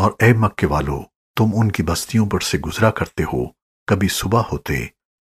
اور اے مکے والو، تم ان کی بستیوں پر سے گزرا کرتے ہو، کبھی صبح ہوتے